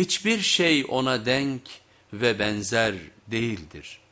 Hiçbir şey ona denk ve benzer değildir.''